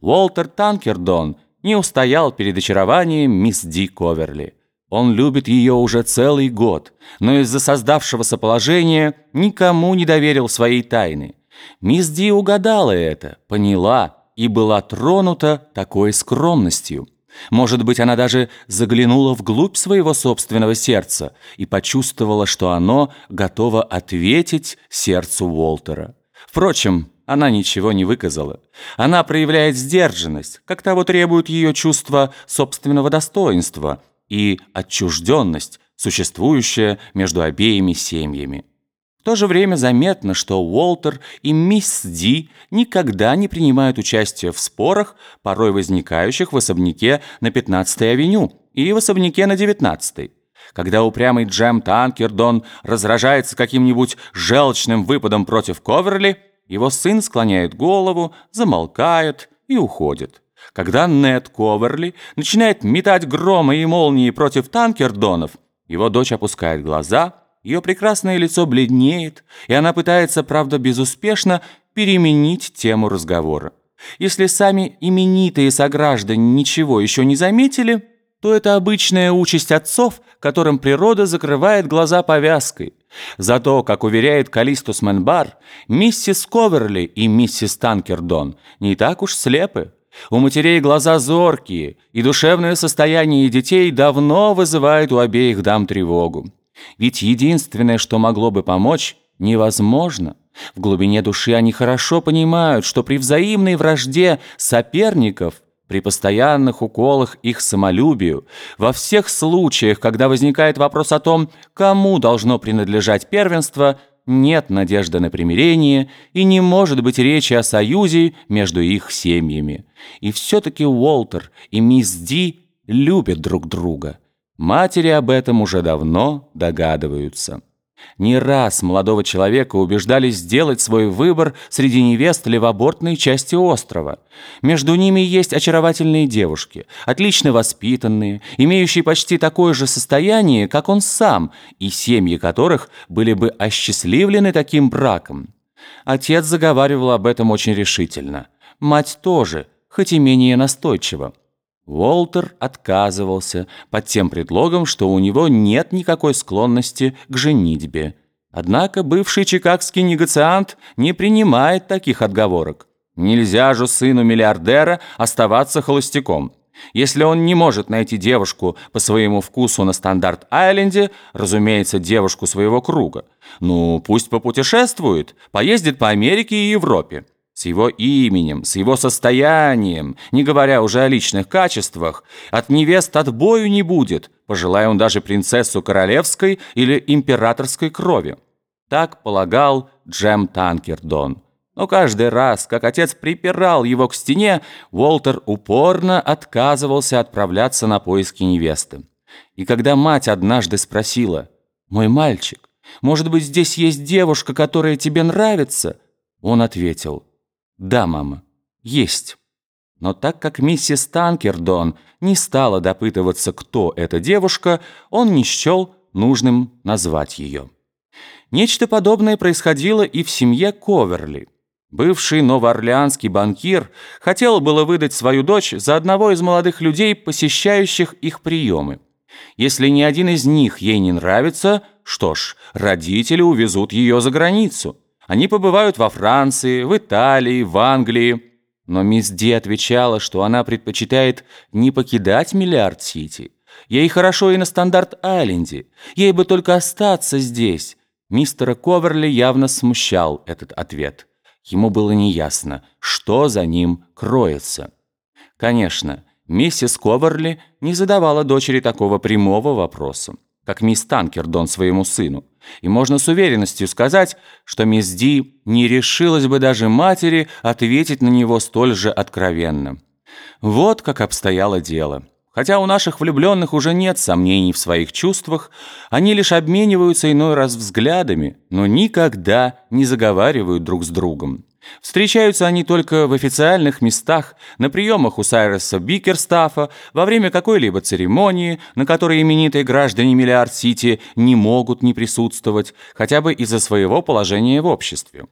Уолтер Танкердон не устоял перед очарованием мисс Ди Коверли. Он любит ее уже целый год, но из-за создавшегося положения никому не доверил своей тайны. Мисс Ди угадала это, поняла и была тронута такой скромностью. Может быть, она даже заглянула вглубь своего собственного сердца и почувствовала, что оно готово ответить сердцу Уолтера. Впрочем, она ничего не выказала. Она проявляет сдержанность, как того требует ее чувство собственного достоинства и отчужденность, существующая между обеими семьями. В то же время заметно, что Уолтер и мисс Ди никогда не принимают участие в спорах, порой возникающих в особняке на 15-й авеню и в особняке на 19-й. Когда упрямый Джем Танкердон разражается каким-нибудь желчным выпадом против Коверли – его сын склоняет голову, замолкает и уходит. Когда Нед Коверли начинает метать громы и молнии против танкердонов, его дочь опускает глаза, ее прекрасное лицо бледнеет, и она пытается, правда безуспешно, переменить тему разговора. Если сами именитые сограждане ничего еще не заметили, то это обычная участь отцов, которым природа закрывает глаза повязкой. Зато, как уверяет Калистус Менбар, миссис Коверли и миссис Танкердон не так уж слепы. У матерей глаза зоркие, и душевное состояние детей давно вызывает у обеих дам тревогу. Ведь единственное, что могло бы помочь, невозможно. В глубине души они хорошо понимают, что при взаимной вражде соперников – при постоянных уколах их самолюбию, во всех случаях, когда возникает вопрос о том, кому должно принадлежать первенство, нет надежды на примирение и не может быть речи о союзе между их семьями. И все-таки Уолтер и мисс Ди любят друг друга. Матери об этом уже давно догадываются. Не раз молодого человека убеждали сделать свой выбор среди невест левобортной части острова. Между ними есть очаровательные девушки, отлично воспитанные, имеющие почти такое же состояние, как он сам, и семьи которых были бы осчастливлены таким браком. Отец заговаривал об этом очень решительно. Мать тоже, хоть и менее настойчиво. Уолтер отказывался под тем предлогом, что у него нет никакой склонности к женитьбе. Однако бывший чикагский негациант не принимает таких отговорок. Нельзя же сыну миллиардера оставаться холостяком. Если он не может найти девушку по своему вкусу на Стандарт-Айленде, разумеется, девушку своего круга, ну, пусть попутешествует, поездит по Америке и Европе с его именем, с его состоянием, не говоря уже о личных качествах, от невест отбою не будет, пожелая он даже принцессу королевской или императорской крови. Так полагал Джем Танкердон. Но каждый раз, как отец припирал его к стене, Уолтер упорно отказывался отправляться на поиски невесты. И когда мать однажды спросила, «Мой мальчик, может быть, здесь есть девушка, которая тебе нравится?» Он ответил, «Да, мама, есть». Но так как миссис Танкердон не стала допытываться, кто эта девушка, он не счел нужным назвать ее. Нечто подобное происходило и в семье Коверли. Бывший новоорлеанский банкир хотел было выдать свою дочь за одного из молодых людей, посещающих их приемы. Если ни один из них ей не нравится, что ж, родители увезут ее за границу. Они побывают во Франции, в Италии, в Англии. Но мисс Ди отвечала, что она предпочитает не покидать Миллиард-Сити. Ей хорошо и на Стандарт-Айленде. Ей бы только остаться здесь. Мистера Коверли явно смущал этот ответ. Ему было неясно, что за ним кроется. Конечно, миссис Коверли не задавала дочери такого прямого вопроса как мисс Танкердон своему сыну. И можно с уверенностью сказать, что мисс Ди не решилась бы даже матери ответить на него столь же откровенно. Вот как обстояло дело. Хотя у наших влюбленных уже нет сомнений в своих чувствах, они лишь обмениваются иной раз взглядами, но никогда не заговаривают друг с другом. Встречаются они только в официальных местах, на приемах у Сайреса Бикерстафа, во время какой-либо церемонии, на которой именитые граждане Миллиард-Сити не могут не присутствовать, хотя бы из-за своего положения в обществе.